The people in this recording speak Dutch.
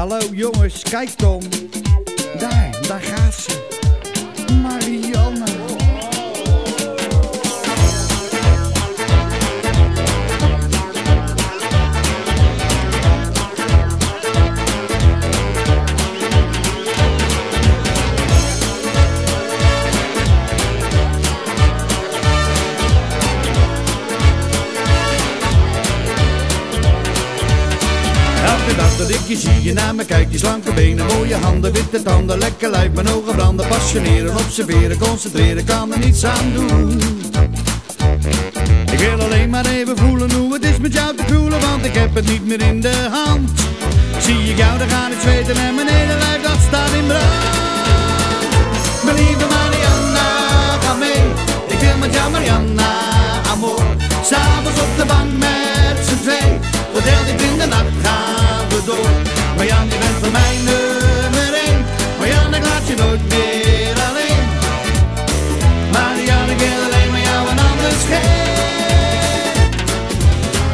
Hallo jongens, kijk Tom. Daar, daar gaat ze. Dag dat ik je zie, je naar me kijkt, die slanke benen, mooie handen, witte tanden, lekker lijf, mijn ogen branden, passioneren, observeren, concentreren, kan er niets aan doen. Ik wil alleen maar even voelen hoe het is met jou te voelen, want ik heb het niet meer in de hand. Zie ik jou, dan ga ik zweten en mijn hele lijf dat staat in brand. Mijn lieve Marianna, ga mee, ik wil met jou Marianna, amor. S'avonds op de bank met z'n twee, tot heel